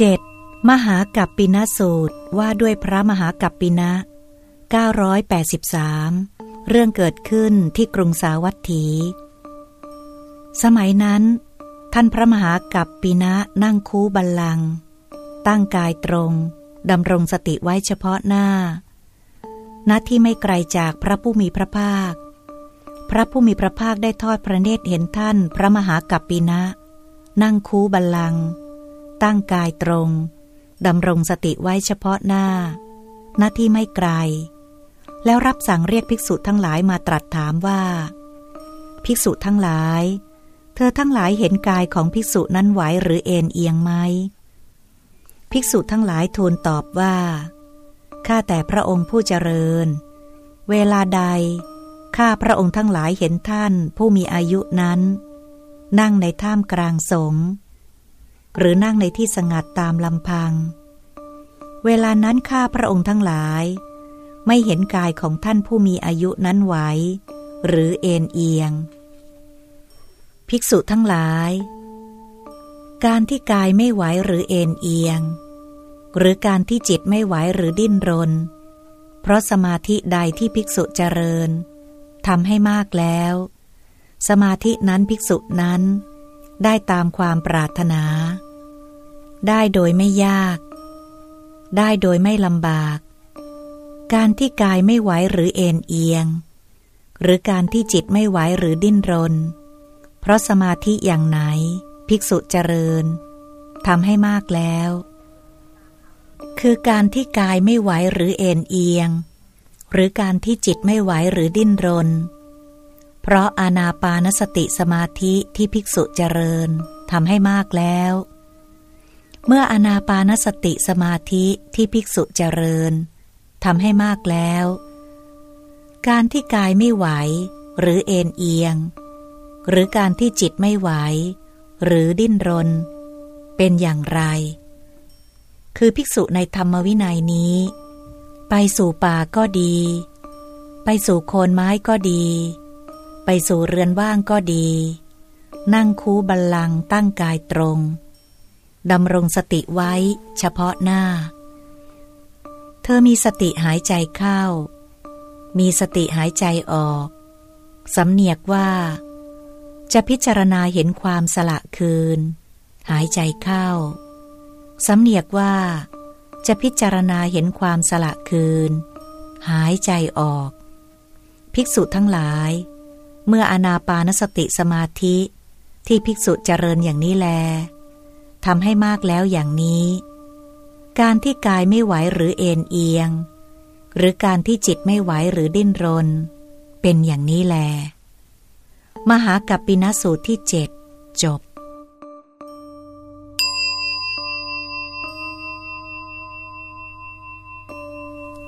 7. มหากัปปินสูตรว่าด้วยพระมหากัปปินะ 983 เรื่องเกิดขึ้นที่กรุงสาวัตถี สมัยนั้น ท่านพระมหากัปปินะนั่งคูบัลลัง ตั้งกายตรงดำรงสติไว้เฉพาะหน้า ณ ที่ไม่ไกลจากพระผู้มีพระภาค พระผู้มีพระภาคได้ทอดพระเนตรเห็นท่านพระมหากัปปินะ นั่งคูบัลลัง ตั้งกายตรงดำรงสติไว้เฉพาะหน้าณที่ไม่ไกล แล้วรับสั่งเรียกภิกษุทั้งหลายมาตรัสถามว่า ภิกษุทั้งหลาย เธอทั้งหลายเห็นกายของภิกษุนั้นไหวหรือเอ็นเอียงไหมภิกษุทั้งหลายทูลตอบว่า ข้าแต่พระองค์ผู้เจริญ เวลาใด ข้าพระองค์ทั้งหลายเห็นท่านผู้มีอายุนั้น นั่งในท่ามกลางสงฆ์ หรือนั่งในที่สงัดตามลำพัง เวลานั้นข้าพระองค์ทั้งหลาย ไม่เห็นกายของท่านผู้มีอายุนั้นไหว หรือเอ็นเอียง ภิกษุทั้งหลาย การที่กายไม่ไหวหรือเอ็นเอียง หรือการที่จิตไม่ไหวหรือดิ้นรน เพราะสมาธิใดที่ภิกษุเจริญทำให้มากแล้ว สมาธินั้นภิกษุนั้นได้ตามความปรารถนา ได้โดยไม่ยาก ได้โดยไม่ลำบาก การที่กายไม่ไหวหรือเอ็นเอียง หรือการที่จิตไม่ไหวหรือดิ้นรน เพราะสมาธิอย่างไหน ภิกษุเจริญทำให้มากแล้ว คือการที่กายไม่ไหวหรือเอ็นเอียง หรือการที่จิตไม่ไหวหรือดิ้นรน เพราะอานาปานสติสมาธิที่ภิกษุเจริญทำให้มากแล้ว เมื่ออนาปานสติสมาธิที่ภิกษุเจริญทำให้มากแล้ว การที่กายไม่ไหว หรือเอ็นเอียง หรือการที่จิตไม่ไหว หรือดิ้นรน เป็นอย่างไร คือภิกษุในธรรมวินัยนี้ ไปสู่ป่าก็ดี ไปสู่โคนไม้ก็ดี ไปสู่เรือนว่างก็ดี นั่งคูบัลลังตั้งกายตรง ดำรงสติไว้เฉพาะหน้า เธอมีสติหายใจเข้า มีสติหายใจออก สำเนียกว่า จะพิจารณาเห็นความสละคืน หายใจเข้า สำเนียกว่า จะพิจารณาเห็นความสละคืน หายใจออก ภิกษุทั้งหลาย เมื่ออนาปานสติสมาธิที่ภิกษุเจริญอย่างนี้แล ทำให้มากแล้วอย่างนี้ การที่กายไม่ไหวหรือเอ็นเอียง หรือการที่จิตไม่ไหวหรือดิ้นรน เป็นอย่างนี้แล มหากัปปินสูตรที่เจ็ดจบ